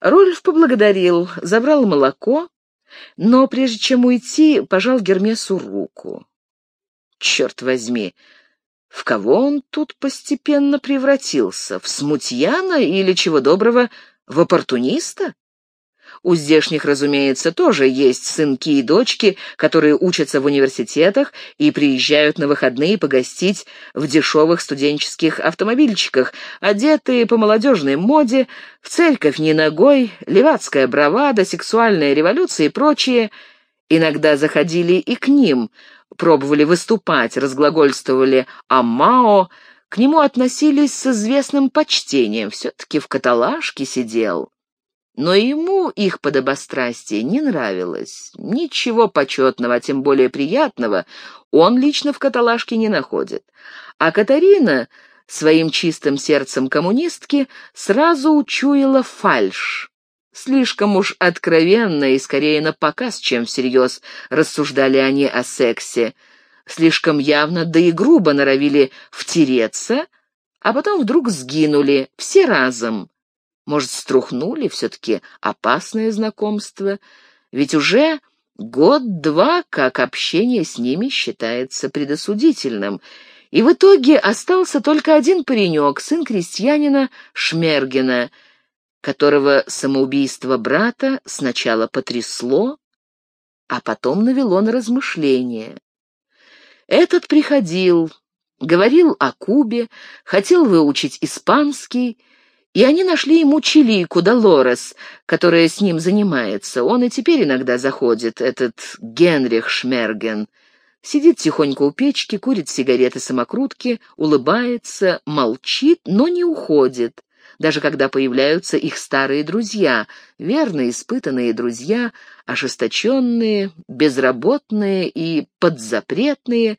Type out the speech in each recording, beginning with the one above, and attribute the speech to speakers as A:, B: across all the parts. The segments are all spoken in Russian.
A: Рольф поблагодарил, забрал молоко, но прежде чем уйти, пожал Гермесу руку. Черт возьми, в кого он тут постепенно превратился? В смутьяна или, чего доброго, в оппортуниста? У здешних, разумеется, тоже есть сынки и дочки, которые учатся в университетах и приезжают на выходные погостить в дешевых студенческих автомобильчиках, одетые по молодежной моде, в церковь не ногой, левацкая бравада, сексуальная революция и прочее. Иногда заходили и к ним, пробовали выступать, разглагольствовали о Мао, к нему относились с известным почтением, все-таки в каталажке сидел. Но ему их подобострастие не нравилось. Ничего почетного, а тем более приятного, он лично в каталажке не находит. А Катарина, своим чистым сердцем коммунистки, сразу учуяла фальшь. Слишком уж откровенно и скорее на показ, чем всерьез, рассуждали они о сексе. Слишком явно, да и грубо норовили втереться, а потом вдруг сгинули, все разом. Может, струхнули все-таки опасное знакомство? Ведь уже год-два, как общение с ними считается предосудительным. И в итоге остался только один паренек, сын крестьянина Шмергена, которого самоубийство брата сначала потрясло, а потом навело на размышления. Этот приходил, говорил о Кубе, хотел выучить испанский, и они нашли ему Чилику Долорес, которая с ним занимается. Он и теперь иногда заходит, этот Генрих Шмерген. Сидит тихонько у печки, курит сигареты-самокрутки, улыбается, молчит, но не уходит. Даже когда появляются их старые друзья, верные, испытанные друзья, ожесточенные, безработные и подзапретные,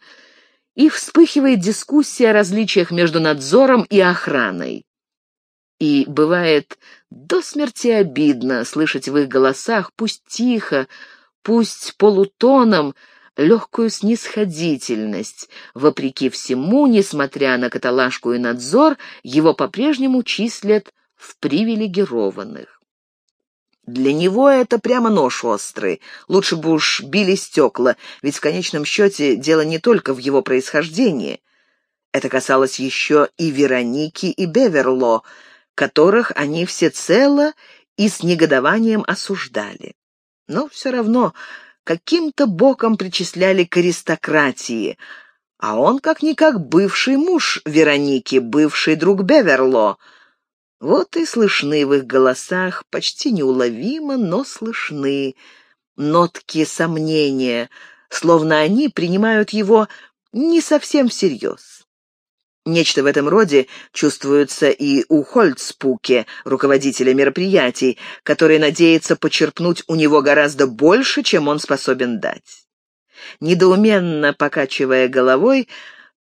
A: и вспыхивает дискуссия о различиях между надзором и охраной. И бывает до смерти обидно слышать в их голосах, пусть тихо, пусть полутоном, легкую снисходительность. Вопреки всему, несмотря на каталажку и надзор, его по-прежнему числят в привилегированных. Для него это прямо нож острый. Лучше бы уж били стекла, ведь в конечном счете дело не только в его происхождении. Это касалось еще и Вероники, и Беверло, которых они всецело и с негодованием осуждали. Но все равно каким-то боком причисляли к аристократии, а он как-никак бывший муж Вероники, бывший друг Беверло. Вот и слышны в их голосах, почти неуловимо, но слышны, нотки сомнения, словно они принимают его не совсем всерьез. Нечто в этом роде чувствуется и у Хольцпуке, руководителя мероприятий, который надеется почерпнуть у него гораздо больше, чем он способен дать. Недоуменно покачивая головой,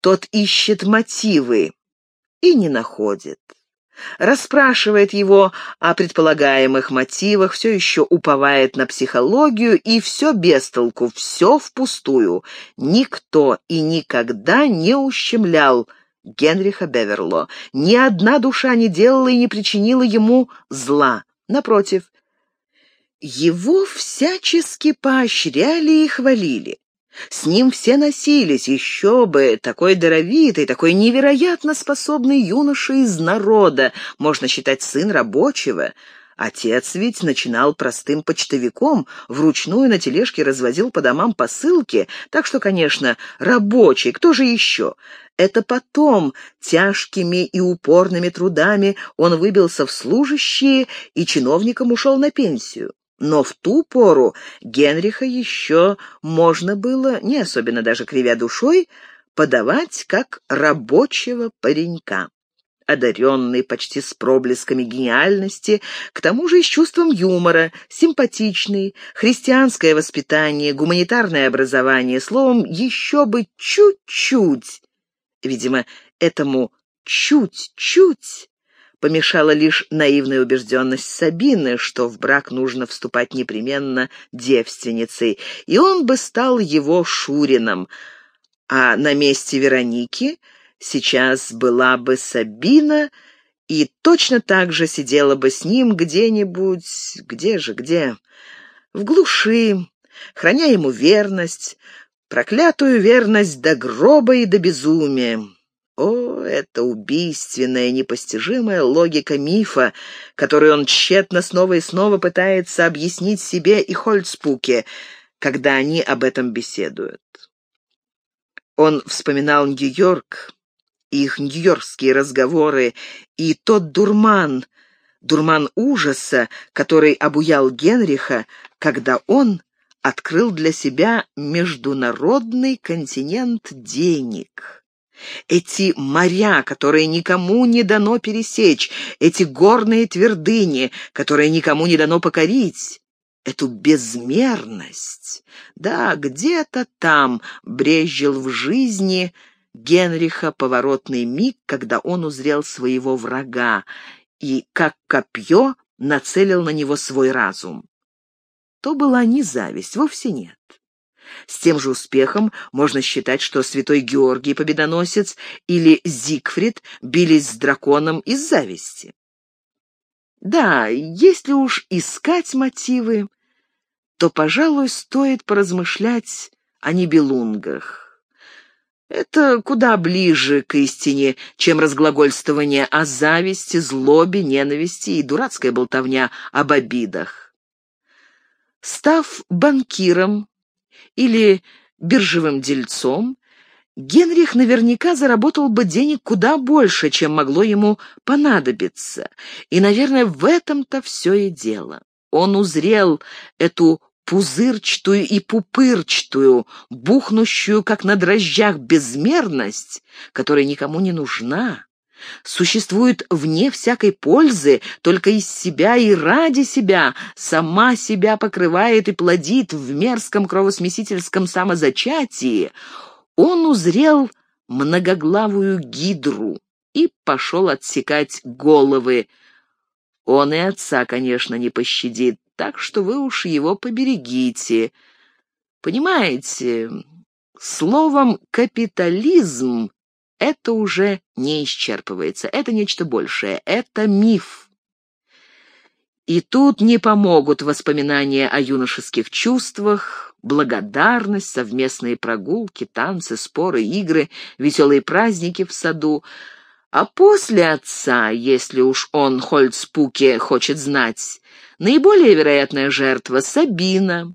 A: тот ищет мотивы и не находит. Расспрашивает его о предполагаемых мотивах, все еще уповает на психологию, и все без толку, все впустую. Никто и никогда не ущемлял Генриха Беверло. Ни одна душа не делала и не причинила ему зла. Напротив, его всячески поощряли и хвалили. С ним все носились, еще бы, такой даровитый, такой невероятно способный юноша из народа, можно считать сын рабочего. Отец ведь начинал простым почтовиком, вручную на тележке развозил по домам посылки, так что, конечно, рабочий, кто же еще? Это потом, тяжкими и упорными трудами, он выбился в служащие и чиновником ушел на пенсию. Но в ту пору Генриха еще можно было, не особенно даже кривя душой, подавать как рабочего паренька одаренный почти с проблесками гениальности, к тому же и с чувством юмора, симпатичный, христианское воспитание, гуманитарное образование, словом, еще бы чуть-чуть. Видимо, этому чуть-чуть помешала лишь наивная убежденность Сабины, что в брак нужно вступать непременно девственницей, и он бы стал его Шурином, а на месте Вероники — сейчас была бы Сабина и точно так же сидела бы с ним где-нибудь, где же, где, в глуши, храня ему верность, проклятую верность до гроба и до безумия. О, это убийственная, непостижимая логика мифа, которую он тщетно снова и снова пытается объяснить себе и Хольцпуке, когда они об этом беседуют. Он вспоминал Нью-Йорк, их нью-йоркские разговоры и тот дурман, дурман ужаса, который обуял Генриха, когда он открыл для себя международный континент денег. Эти моря, которые никому не дано пересечь, эти горные твердыни, которые никому не дано покорить, эту безмерность. Да, где-то там брезжил в жизни Генриха поворотный миг, когда он узрел своего врага и, как копье, нацелил на него свой разум. То была не зависть, вовсе нет. С тем же успехом можно считать, что святой Георгий Победоносец или Зигфрид бились с драконом из зависти. Да, если уж искать мотивы, то, пожалуй, стоит поразмышлять о небелунгах. Это куда ближе к истине, чем разглагольствование о зависти, злобе, ненависти и дурацкая болтовня об обидах. Став банкиром или биржевым дельцом, Генрих наверняка заработал бы денег куда больше, чем могло ему понадобиться. И, наверное, в этом-то все и дело. Он узрел эту пузырчатую и пупырчатую, бухнущую, как на дрожжах, безмерность, которая никому не нужна, существует вне всякой пользы, только из себя и ради себя, сама себя покрывает и плодит в мерзком кровосмесительском самозачатии, он узрел многоглавую гидру и пошел отсекать головы. Он и отца, конечно, не пощадит, так что вы уж его поберегите. Понимаете, словом «капитализм» это уже не исчерпывается, это нечто большее, это миф. И тут не помогут воспоминания о юношеских чувствах, благодарность, совместные прогулки, танцы, споры, игры, веселые праздники в саду. А после отца, если уж он, Хольцпуке, хочет знать, Наиболее вероятная жертва — Сабина,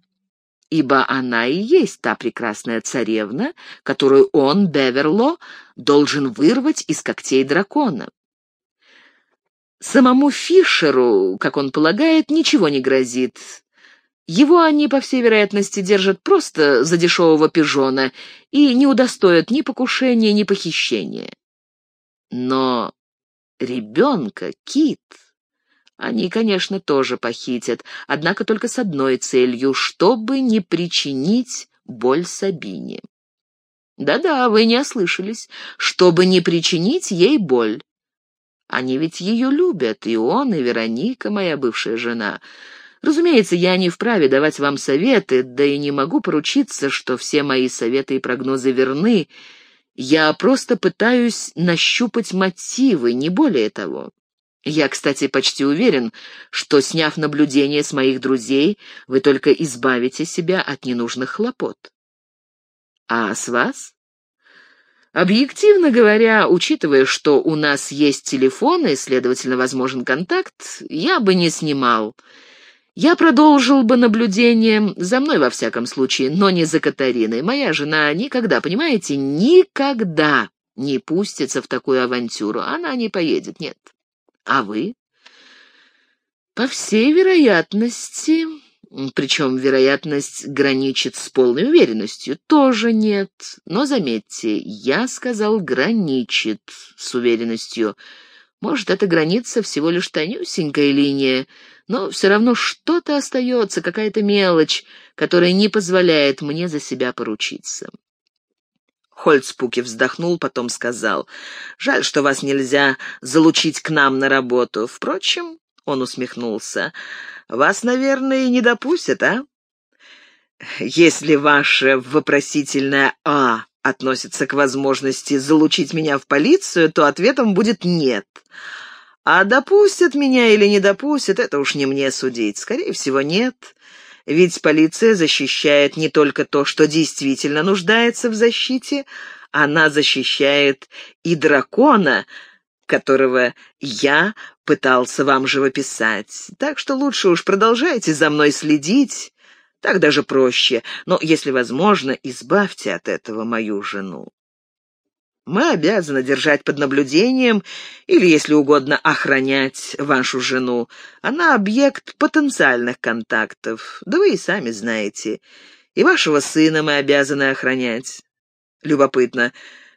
A: ибо она и есть та прекрасная царевна, которую он, Беверло, должен вырвать из когтей дракона. Самому Фишеру, как он полагает, ничего не грозит. Его они, по всей вероятности, держат просто за дешевого пижона и не удостоят ни покушения, ни похищения. Но ребенка, Кит... Они, конечно, тоже похитят, однако только с одной целью, чтобы не причинить боль Сабине. Да-да, вы не ослышались, чтобы не причинить ей боль. Они ведь ее любят, и он, и Вероника, моя бывшая жена. Разумеется, я не вправе давать вам советы, да и не могу поручиться, что все мои советы и прогнозы верны. Я просто пытаюсь нащупать мотивы, не более того. Я, кстати, почти уверен, что, сняв наблюдение с моих друзей, вы только избавите себя от ненужных хлопот. А с вас? Объективно говоря, учитывая, что у нас есть телефоны, следовательно, возможен контакт, я бы не снимал. Я продолжил бы наблюдение, за мной во всяком случае, но не за Катариной. Моя жена никогда, понимаете, никогда не пустится в такую авантюру. Она не поедет, нет. А вы? По всей вероятности, причем вероятность граничит с полной уверенностью, тоже нет. Но заметьте, я сказал «граничит» с уверенностью. Может, эта граница всего лишь тонюсенькая линия, но все равно что-то остается, какая-то мелочь, которая не позволяет мне за себя поручиться. Хольцпуки вздохнул, потом сказал, «Жаль, что вас нельзя залучить к нам на работу. Впрочем, — он усмехнулся, — вас, наверное, не допустят, а? Если ваше вопросительное «а» относится к возможности залучить меня в полицию, то ответом будет «нет». А допустят меня или не допустят, это уж не мне судить. Скорее всего, нет. Ведь полиция защищает не только то, что действительно нуждается в защите, она защищает и дракона, которого я пытался вам живописать. Так что лучше уж продолжайте за мной следить, так даже проще, но, если возможно, избавьте от этого мою жену. Мы обязаны держать под наблюдением или, если угодно, охранять вашу жену. Она объект потенциальных контактов, да вы и сами знаете. И вашего сына мы обязаны охранять. Любопытно,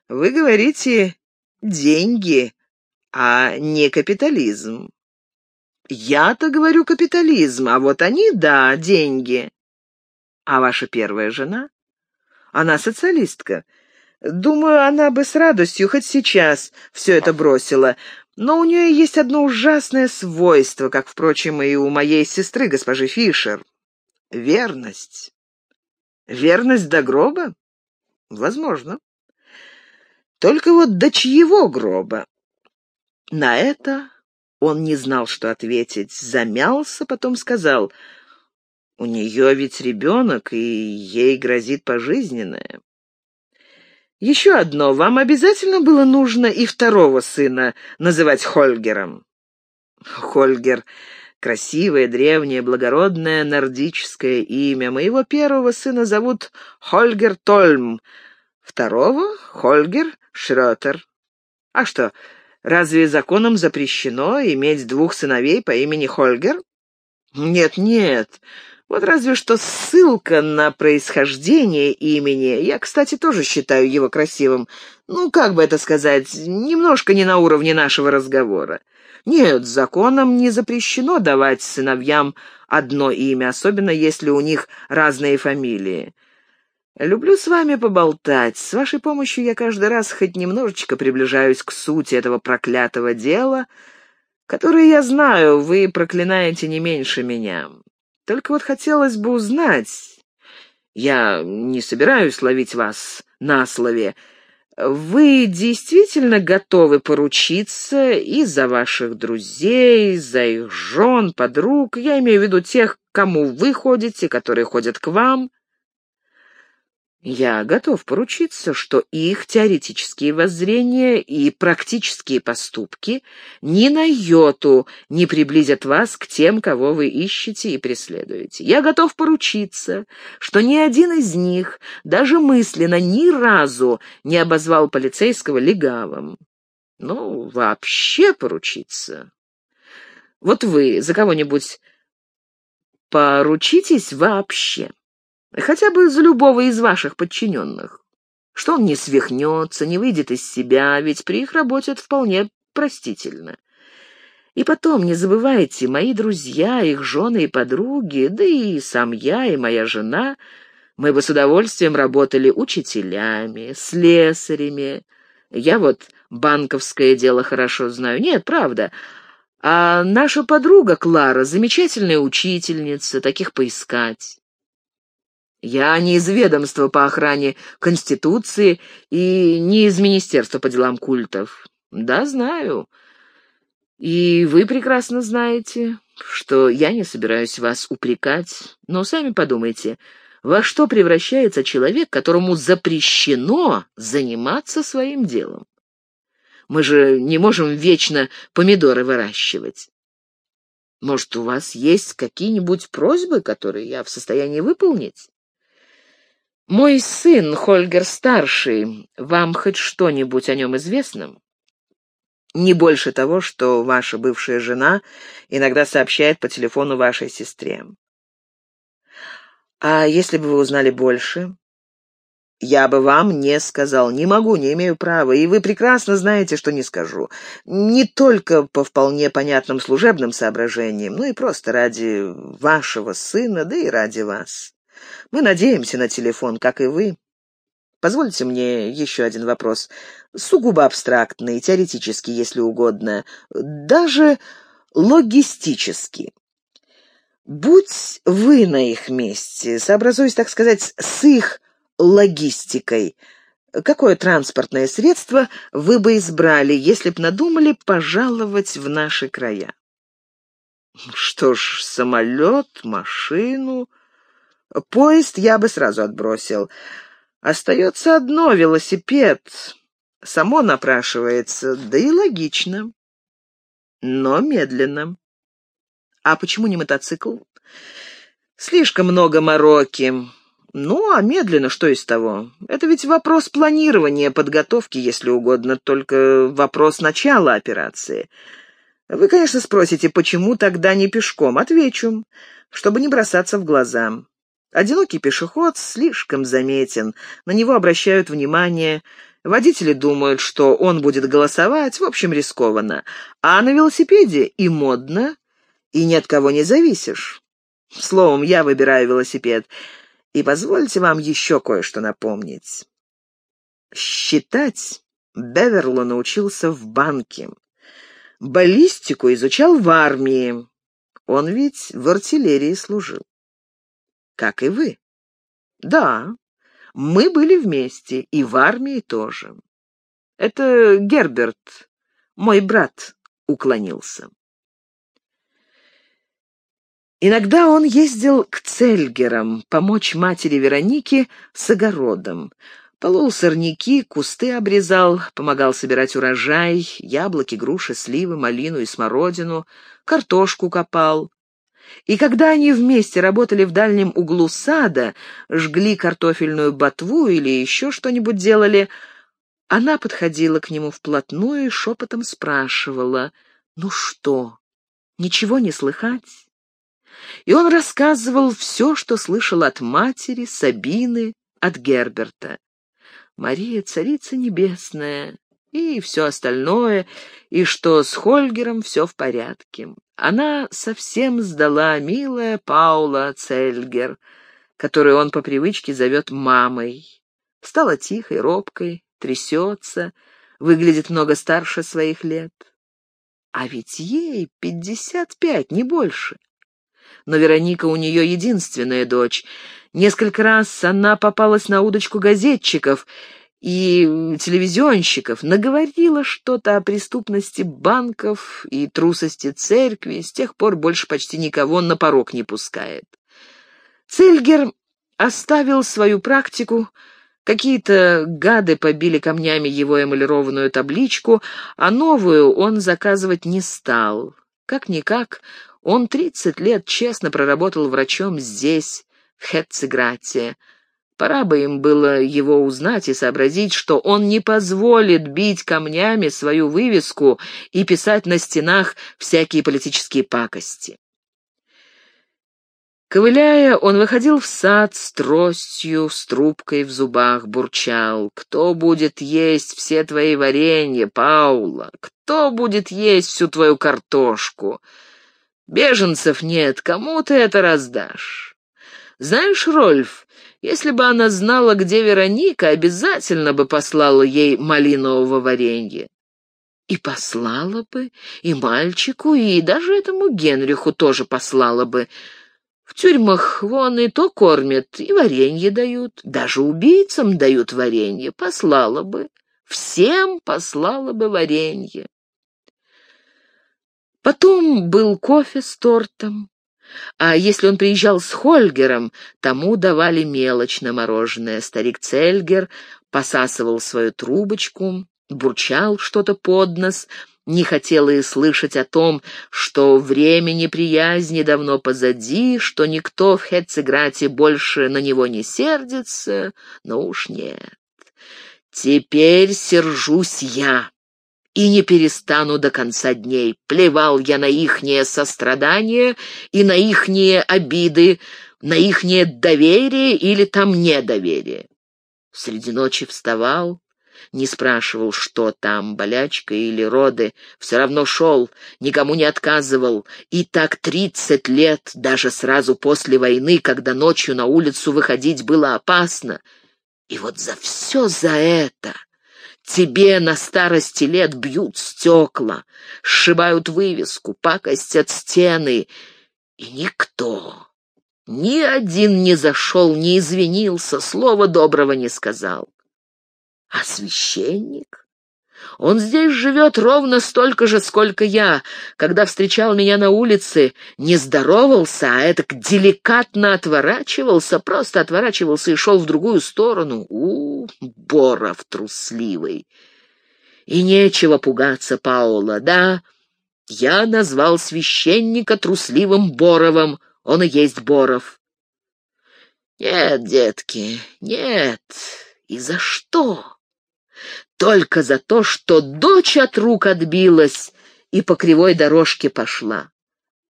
A: вы говорите «деньги», а не «капитализм». Я-то говорю «капитализм», а вот они, да, деньги. А ваша первая жена? Она социалистка. Думаю, она бы с радостью хоть сейчас все это бросила. Но у нее есть одно ужасное свойство, как, впрочем, и у моей сестры, госпожи Фишер. Верность. Верность до гроба? Возможно. Только вот до чьего гроба? На это он не знал, что ответить. Замялся, потом сказал, «У нее ведь ребенок, и ей грозит пожизненное». Еще одно. Вам обязательно было нужно и второго сына называть Хольгером? Хольгер — красивое, древнее, благородное нордическое имя. Моего первого сына зовут Хольгер Тольм, второго — Хольгер Шрётер. А что, разве законом запрещено иметь двух сыновей по имени Хольгер? Нет-нет, вот разве что ссылка на происхождение имени. Я, кстати, тоже считаю его красивым. Ну, как бы это сказать, немножко не на уровне нашего разговора. Нет, законом не запрещено давать сыновьям одно имя, особенно если у них разные фамилии. Люблю с вами поболтать. С вашей помощью я каждый раз хоть немножечко приближаюсь к сути этого проклятого дела, которое, я знаю, вы проклинаете не меньше меня. Только вот хотелось бы узнать... Я не собираюсь ловить вас на слове. Вы действительно готовы поручиться и за ваших друзей, за их жен, подруг, я имею в виду тех, кому вы ходите, которые ходят к вам?» Я готов поручиться, что их теоретические воззрения и практические поступки ни на йоту не приблизят вас к тем, кого вы ищете и преследуете. Я готов поручиться, что ни один из них даже мысленно ни разу не обозвал полицейского легавым. Ну, вообще поручиться. Вот вы за кого-нибудь поручитесь вообще? Хотя бы за любого из ваших подчиненных. Что он не свихнется, не выйдет из себя, ведь при их работе это вполне простительно. И потом, не забывайте, мои друзья, их жены и подруги, да и сам я, и моя жена, мы бы с удовольствием работали учителями, слесарями. Я вот банковское дело хорошо знаю. Нет, правда. А наша подруга Клара — замечательная учительница, таких поискать. Я не из ведомства по охране Конституции и не из Министерства по делам культов. Да, знаю. И вы прекрасно знаете, что я не собираюсь вас упрекать, но сами подумайте, во что превращается человек, которому запрещено заниматься своим делом. Мы же не можем вечно помидоры выращивать. Может, у вас есть какие-нибудь просьбы, которые я в состоянии выполнить? «Мой сын, Хольгер-старший, вам хоть что-нибудь о нем известно?» «Не больше того, что ваша бывшая жена иногда сообщает по телефону вашей сестре». «А если бы вы узнали больше?» «Я бы вам не сказал, не могу, не имею права, и вы прекрасно знаете, что не скажу. Не только по вполне понятным служебным соображениям, но и просто ради вашего сына, да и ради вас». Мы надеемся на телефон, как и вы. Позвольте мне еще один вопрос. Сугубо абстрактный, теоретический, если угодно, даже логистический. Будь вы на их месте, сообразуясь, так сказать, с их логистикой, Какое транспортное средство вы бы избрали, если б надумали пожаловать в наши края? Что ж, самолет, машину... Поезд я бы сразу отбросил. Остается одно — велосипед. Само напрашивается, да и логично. Но медленно. А почему не мотоцикл? Слишком много мороки. Ну, а медленно что из того? Это ведь вопрос планирования, подготовки, если угодно, только вопрос начала операции. Вы, конечно, спросите, почему тогда не пешком? Отвечу, чтобы не бросаться в глаза. Одинокий пешеход слишком заметен, на него обращают внимание, водители думают, что он будет голосовать, в общем, рискованно. А на велосипеде и модно, и ни от кого не зависишь. Словом, я выбираю велосипед. И позвольте вам еще кое-что напомнить. Считать Беверло научился в банке. Баллистику изучал в армии. Он ведь в артиллерии служил. Как и вы. Да, мы были вместе, и в армии тоже. Это Герберт, мой брат, уклонился. Иногда он ездил к Цельгерам помочь матери Веронике с огородом. Полол сорняки, кусты обрезал, помогал собирать урожай, яблоки, груши, сливы, малину и смородину, картошку копал. И когда они вместе работали в дальнем углу сада, жгли картофельную ботву или еще что-нибудь делали, она подходила к нему вплотную и шепотом спрашивала, «Ну что, ничего не слыхать?» и он рассказывал все, что слышал от матери, Сабины, от Герберта. Мария, царица небесная, и все остальное, и что с Хольгером все в порядке. Она совсем сдала милая Паула Цельгер, которую он по привычке зовет мамой. Стала тихой, робкой, трясется, выглядит много старше своих лет. А ведь ей пятьдесят пять, не больше но Вероника у нее единственная дочь. Несколько раз она попалась на удочку газетчиков и телевизионщиков, наговорила что-то о преступности банков и трусости церкви, с тех пор больше почти никого на порог не пускает. Цельгер оставил свою практику, Какие-то гады побили камнями его эмалированную табличку, а новую он заказывать не стал. Как-никак, он тридцать лет честно проработал врачом здесь, в Хетцеграте. Пора бы им было его узнать и сообразить, что он не позволит бить камнями свою вывеску и писать на стенах всякие политические пакости. Ковыляя, он выходил в сад с тростью, с трубкой в зубах, бурчал. «Кто будет есть все твои варенья, Паула? Кто будет есть всю твою картошку?» Беженцев нет, кому ты это раздашь? Знаешь, Рольф, если бы она знала, где Вероника, обязательно бы послала ей малинового варенья. И послала бы, и мальчику, и даже этому Генриху тоже послала бы. В тюрьмах вон и то кормят, и варенье дают, даже убийцам дают варенье, послала бы. Всем послала бы варенье. Потом был кофе с тортом. А если он приезжал с Хольгером, тому давали мелочь на мороженое. Старик Цельгер посасывал свою трубочку, бурчал что-то под нос, не хотел и слышать о том, что время неприязни давно позади, что никто в Хетцеграте больше на него не сердится, но уж нет. Теперь сержусь я и не перестану до конца дней. Плевал я на ихнее сострадание и на ихние обиды, на ихнее доверие или там недоверие. Среди ночи вставал, не спрашивал, что там, болячка или роды, все равно шел, никому не отказывал, и так тридцать лет, даже сразу после войны, когда ночью на улицу выходить было опасно. И вот за все за это Тебе на старости лет бьют стекла, сшибают вывеску, пакостят стены, и никто, ни один не зашел, не извинился, слова доброго не сказал. А священник? Он здесь живет ровно столько же, сколько я. Когда встречал меня на улице, не здоровался, а это деликатно отворачивался, просто отворачивался и шел в другую сторону. У, Боров трусливый. И нечего пугаться Паула, да? Я назвал священника трусливым Боровым, он и есть Боров. Нет, детки, нет. И за что? Только за то, что дочь от рук отбилась и по кривой дорожке пошла.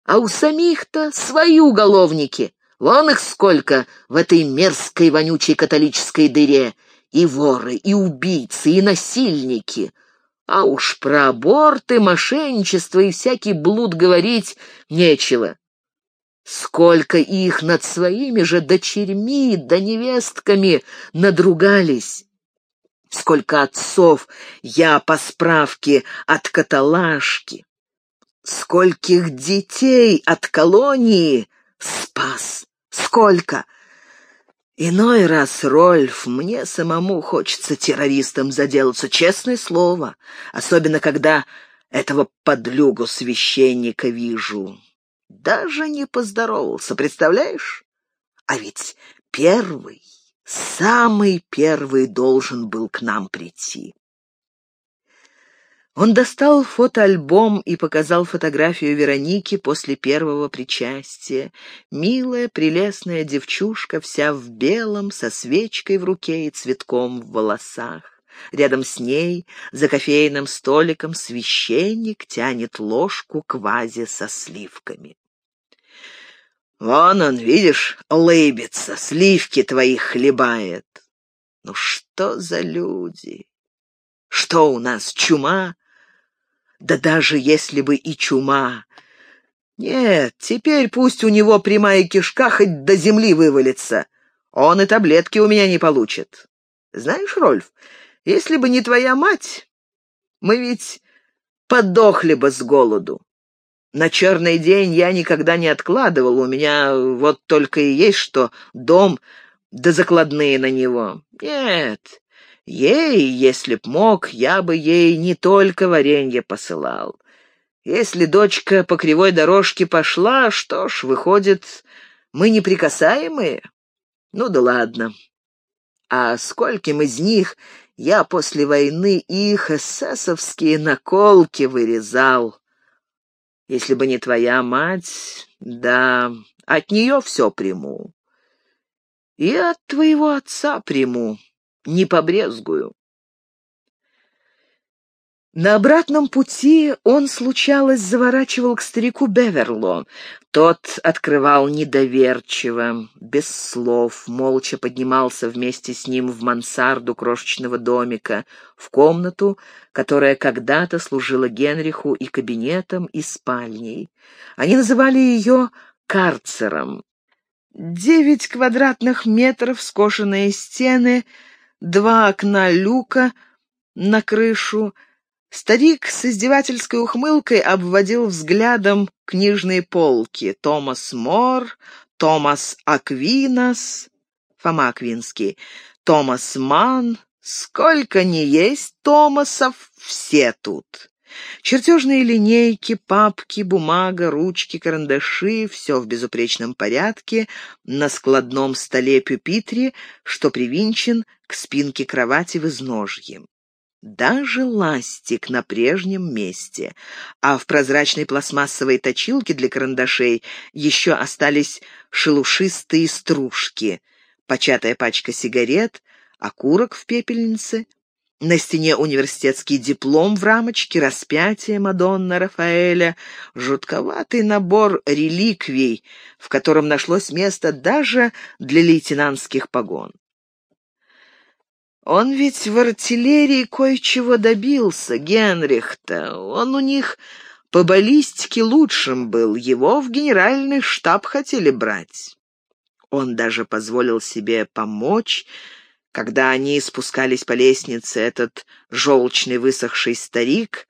A: А у самих-то свои уголовники. Вон их сколько в этой мерзкой вонючей католической дыре. И воры, и убийцы, и насильники. А уж про аборты, мошенничество и всякий блуд говорить нечего. Сколько их над своими же дочерьми да невестками надругались. Сколько отцов я по справке от каталажки, скольких детей от колонии спас, сколько. Иной раз, Рольф, мне самому хочется террористом заделаться, честное слово, особенно когда этого подлюгу священника вижу. Даже не поздоровался, представляешь? А ведь первый самый первый должен был к нам прийти. Он достал фотоальбом и показал фотографию Вероники после первого причастия. Милая, прелестная девчушка, вся в белом, со свечкой в руке и цветком в волосах. Рядом с ней, за кофейным столиком, священник тянет ложку к вазе со сливками. Вон он, видишь, лыбится, сливки твои хлебает. Ну что за люди? Что у нас, чума? Да даже если бы и чума. Нет, теперь пусть у него прямая кишка хоть до земли вывалится. Он и таблетки у меня не получит. Знаешь, Рольф, если бы не твоя мать, мы ведь подохли бы с голоду. На черный день я никогда не откладывал, у меня вот только и есть что дом да закладные на него. Нет, ей, если б мог, я бы ей не только варенье посылал. Если дочка по кривой дорожке пошла, что ж, выходит, мы неприкасаемые? Ну да ладно. А скольким из них я после войны их эсэсовские наколки вырезал? Если бы не твоя мать, да, от нее все приму. И от твоего отца приму, не побрезгую. На обратном пути он, случалось, заворачивал к старику Беверло. Тот открывал недоверчиво, без слов, молча поднимался вместе с ним в мансарду крошечного домика, в комнату, которая когда-то служила Генриху и кабинетом, и спальней. Они называли ее карцером. Девять квадратных метров, скошенные стены, два окна люка на крышу — Старик с издевательской ухмылкой обводил взглядом книжные полки. Томас Мор, Томас Аквинас, Фома Аквинский, Томас Ман. Сколько ни есть Томасов, все тут. Чертежные линейки, папки, бумага, ручки, карандаши — все в безупречном порядке на складном столе-пюпитре, что привинчен к спинке кровати в изножье даже ластик на прежнем месте, а в прозрачной пластмассовой точилке для карандашей еще остались шелушистые стружки, початая пачка сигарет, окурок в пепельнице, на стене университетский диплом в рамочке, распятие Мадонна Рафаэля, жутковатый набор реликвий, в котором нашлось место даже для лейтенантских погон. Он ведь в артиллерии кое-чего добился, Генрих-то. Он у них по баллистике лучшим был, его в генеральный штаб хотели брать. Он даже позволил себе помочь, когда они спускались по лестнице, этот желчный высохший старик,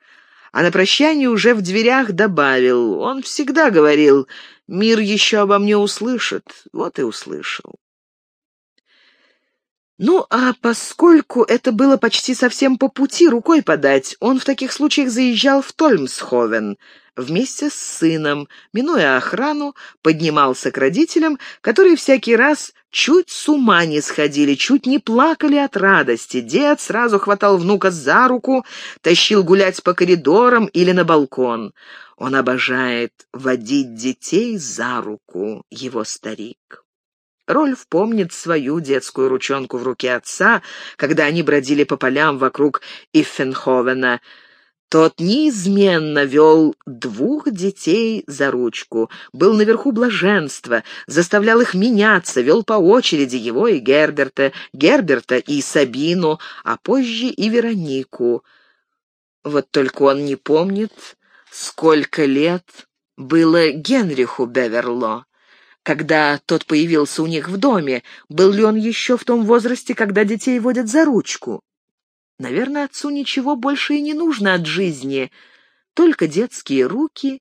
A: а на прощание уже в дверях добавил, он всегда говорил, мир еще обо мне услышит, вот и услышал. Ну, а поскольку это было почти совсем по пути, рукой подать, он в таких случаях заезжал в Тольмсховен вместе с сыном, минуя охрану, поднимался к родителям, которые всякий раз чуть с ума не сходили, чуть не плакали от радости. Дед сразу хватал внука за руку, тащил гулять по коридорам или на балкон. Он обожает водить детей за руку, его старик. Рольф помнит свою детскую ручонку в руке отца, когда они бродили по полям вокруг Иффенховена. Тот неизменно вел двух детей за ручку, был наверху блаженства, заставлял их меняться, вел по очереди его и Герберта, Герберта и Сабину, а позже и Веронику. Вот только он не помнит, сколько лет было Генриху Беверло когда тот появился у них в доме, был ли он еще в том возрасте, когда детей водят за ручку. Наверное, отцу ничего больше и не нужно от жизни, только детские руки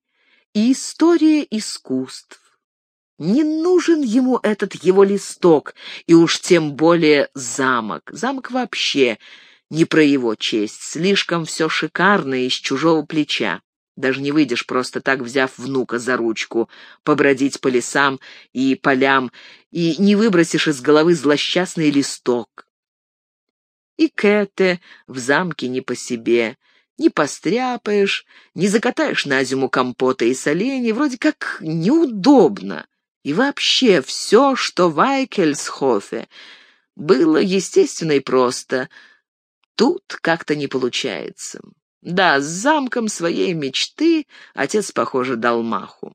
A: и история искусств. Не нужен ему этот его листок, и уж тем более замок. Замок вообще не про его честь, слишком все шикарно из чужого плеча. Даже не выйдешь просто так, взяв внука за ручку, побродить по лесам и полям, и не выбросишь из головы злосчастный листок. И Кэте в замке не по себе. Не постряпаешь, не закатаешь на зиму компота и солений, вроде как неудобно. И вообще все, что в Айкельсхофе, было естественно и просто. Тут как-то не получается. Да, с замком своей мечты отец, похоже, дал маху.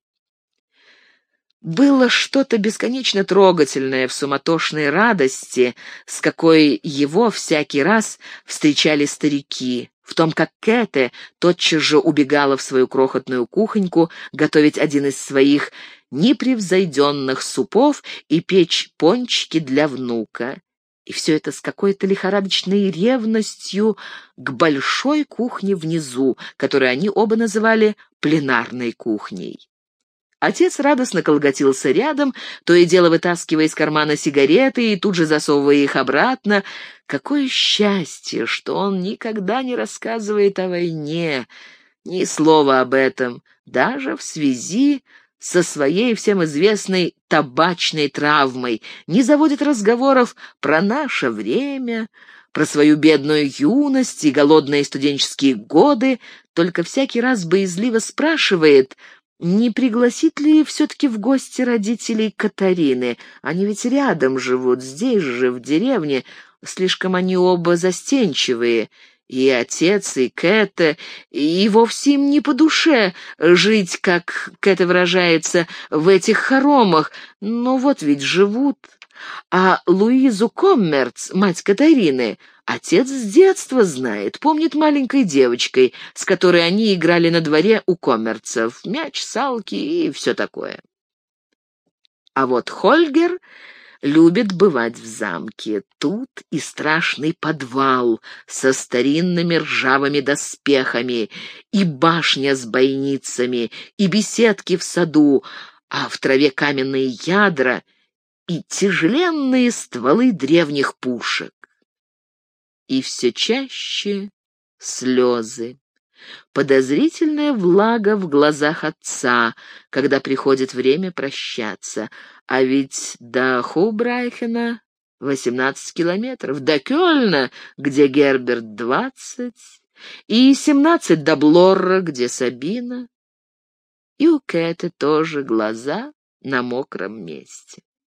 A: Было что-то бесконечно трогательное в суматошной радости, с какой его всякий раз встречали старики, в том, как Кэте тотчас же убегала в свою крохотную кухоньку готовить один из своих непревзойденных супов и печь пончики для внука. И все это с какой-то лихорадочной ревностью к большой кухне внизу, которую они оба называли пленарной кухней. Отец радостно колготился рядом, то и дело вытаскивая из кармана сигареты и тут же засовывая их обратно. Какое счастье, что он никогда не рассказывает о войне, ни слова об этом, даже в связи со своей всем известной табачной травмой, не заводит разговоров про наше время, про свою бедную юность и голодные студенческие годы, только всякий раз боязливо спрашивает, не пригласит ли все-таки в гости родителей Катарины. Они ведь рядом живут, здесь же, в деревне, слишком они оба застенчивые, и отец, и Кэта, и вовсе им не по душе жить, как Кэта выражается, в этих хоромах, но вот ведь живут. А Луизу Коммерц, мать Катарины, отец с детства знает, помнит маленькой девочкой, с которой они играли на дворе у Коммерцев, мяч, салки и все такое. А вот Хольгер любит бывать в замке. Тут и страшный подвал со старинными ржавыми доспехами, и башня с бойницами, и беседки в саду, а в траве каменные ядра и тяжеленные стволы древних пушек. И все чаще слезы. Подозрительная влага в глазах отца, когда приходит время прощаться. А ведь до Хубрайхена восемнадцать километров, до Кёльна, где Герберт двадцать, и семнадцать до Блорра, где Сабина. И у Кэты тоже глаза на мокром месте.